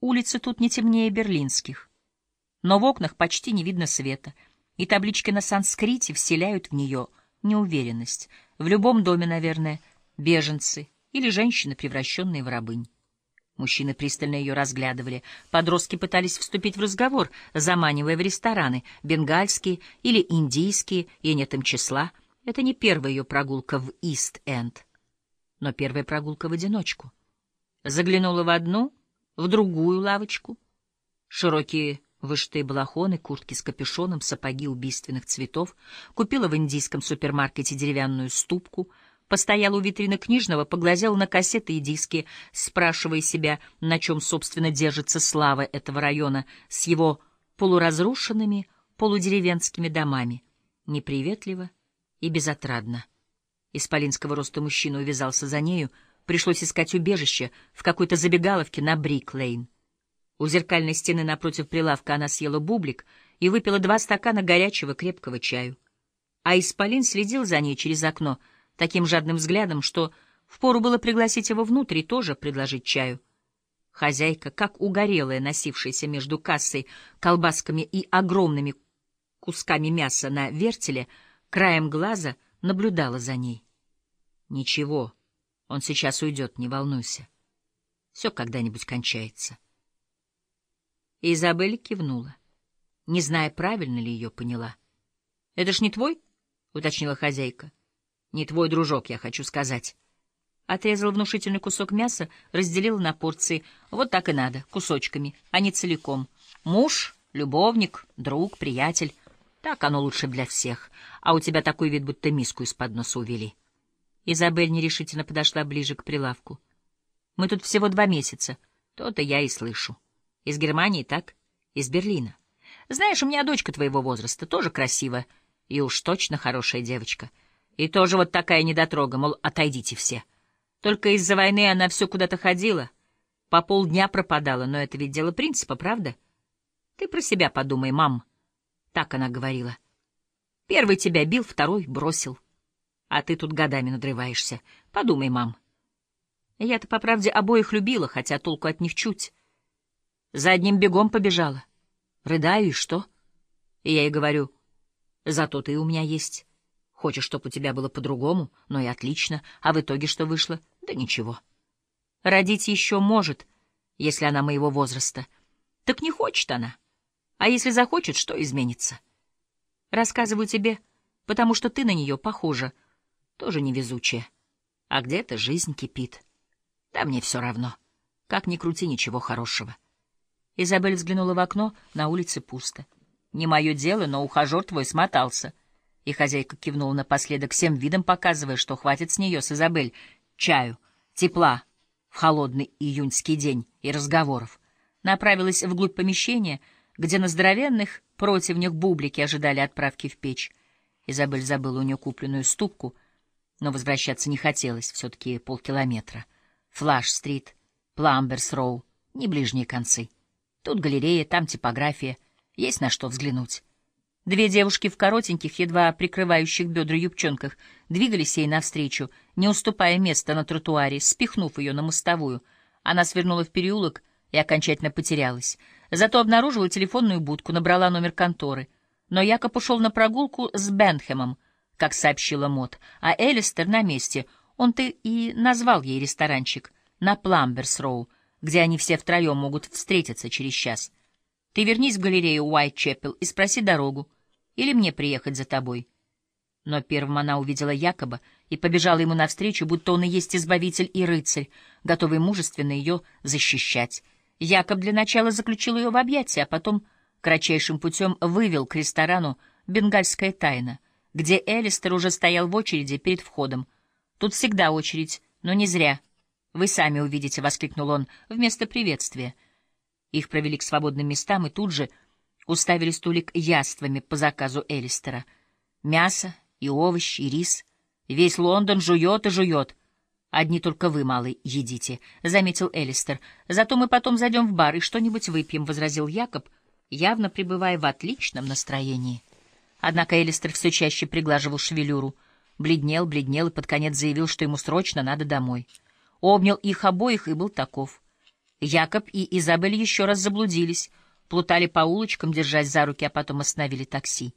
Улицы тут не темнее берлинских. Но в окнах почти не видно света, и таблички на санскрите вселяют в нее неуверенность. В любом доме, наверное, беженцы или женщины, превращенные в рабынь. Мужчины пристально ее разглядывали. Подростки пытались вступить в разговор, заманивая в рестораны, бенгальские или индийские, и нет им числа. Это не первая ее прогулка в Ист-Энд, но первая прогулка в одиночку. Заглянула в одну, в другую лавочку. Широкие вышитые балахоны, куртки с капюшоном, сапоги убийственных цветов. Купила в индийском супермаркете деревянную ступку — Постоял у витрины книжного, поглазел на кассеты и диски, спрашивая себя, на чем, собственно, держится слава этого района с его полуразрушенными, полудеревенскими домами. Неприветливо и безотрадно. Исполинского роста мужчина увязался за нею, пришлось искать убежище в какой-то забегаловке на Брик-Лейн. У зеркальной стены напротив прилавка она съела бублик и выпила два стакана горячего крепкого чаю. А Исполин следил за ней через окно — таким жадным взглядом, что впору было пригласить его внутрь и тоже предложить чаю. Хозяйка, как угорелая, носившаяся между кассой, колбасками и огромными кусками мяса на вертеле, краем глаза наблюдала за ней. «Ничего, он сейчас уйдет, не волнуйся. Все когда-нибудь кончается». Изабель кивнула, не зная, правильно ли ее поняла. «Это ж не твой?» — уточнила хозяйка. Не твой дружок, я хочу сказать. Отрезал внушительный кусок мяса, разделил на порции. Вот так и надо, кусочками, а не целиком. Муж, любовник, друг, приятель. Так оно лучше для всех. А у тебя такой вид, будто миску из-под носа увели. Изабель нерешительно подошла ближе к прилавку. Мы тут всего два месяца. То-то я и слышу. Из Германии, так? Из Берлина. Знаешь, у меня дочка твоего возраста, тоже красивая. И уж точно хорошая девочка. И тоже вот такая недотрога, мол, отойдите все. Только из-за войны она все куда-то ходила, по полдня пропадала, но это ведь дело принципа, правда? Ты про себя подумай, мам. Так она говорила. Первый тебя бил, второй бросил. А ты тут годами надрываешься. Подумай, мам. Я-то, по правде, обоих любила, хотя толку от них чуть. За одним бегом побежала. Рыдаю, и что? И я ей говорю, зато ты у меня есть. Хочешь, чтобы у тебя было по-другому? Ну и отлично. А в итоге что вышло? Да ничего. Родить еще может, если она моего возраста. Так не хочет она. А если захочет, что изменится? Рассказываю тебе, потому что ты на нее похожа. Тоже невезучая. А где-то жизнь кипит. Да мне все равно. Как ни крути, ничего хорошего. Изабель взглянула в окно, на улице пусто. Не мое дело, но ухажер твой смотался. И хозяйка кивнула напоследок, всем видом показывая, что хватит с нее, с Изабель, чаю, тепла в холодный июньский день и разговоров. Направилась вглубь помещения, где на здоровенных противнях бублики ожидали отправки в печь. Изабель забыла у нее купленную ступку, но возвращаться не хотелось, все-таки полкилометра. Флаш-стрит, Пламберс-роу, не ближние концы. Тут галерея, там типография, есть на что взглянуть. Две девушки в коротеньких, едва прикрывающих бедра юбчонках двигались ей навстречу, не уступая места на тротуаре, спихнув ее на мостовую. Она свернула в переулок и окончательно потерялась. Зато обнаружила телефонную будку, набрала номер конторы. Но Якоб ушел на прогулку с Бенхемом, как сообщила Мот, а Элистер на месте. Он-то и назвал ей ресторанчик на Пламберс-Роу, где они все втроем могут встретиться через час. Ты вернись в галерею Уайтчепел и спроси дорогу. Или мне приехать за тобой?» Но первым она увидела Якоба и побежала ему навстречу, будто он и есть избавитель и рыцарь, готовый мужественно ее защищать. Якоб для начала заключил ее в объятия, а потом кратчайшим путем вывел к ресторану «Бенгальская тайна», где Элистер уже стоял в очереди перед входом. «Тут всегда очередь, но не зря. Вы сами увидите», — воскликнул он вместо приветствия — их провели к свободным местам и тут же уставили столик яствами по заказу Элистера. Мясо и овощи, и рис. Весь Лондон жует и жует. Одни только вы, малый, едите, — заметил Элистер. Зато мы потом зайдем в бар и что-нибудь выпьем, — возразил Якоб, явно пребывая в отличном настроении. Однако Элистер все чаще приглаживал шевелюру, бледнел, бледнел и под конец заявил, что ему срочно надо домой. Обнял их обоих и был таков. Якоб и Изабель еще раз заблудились, плутали по улочкам, держась за руки, а потом остановили такси.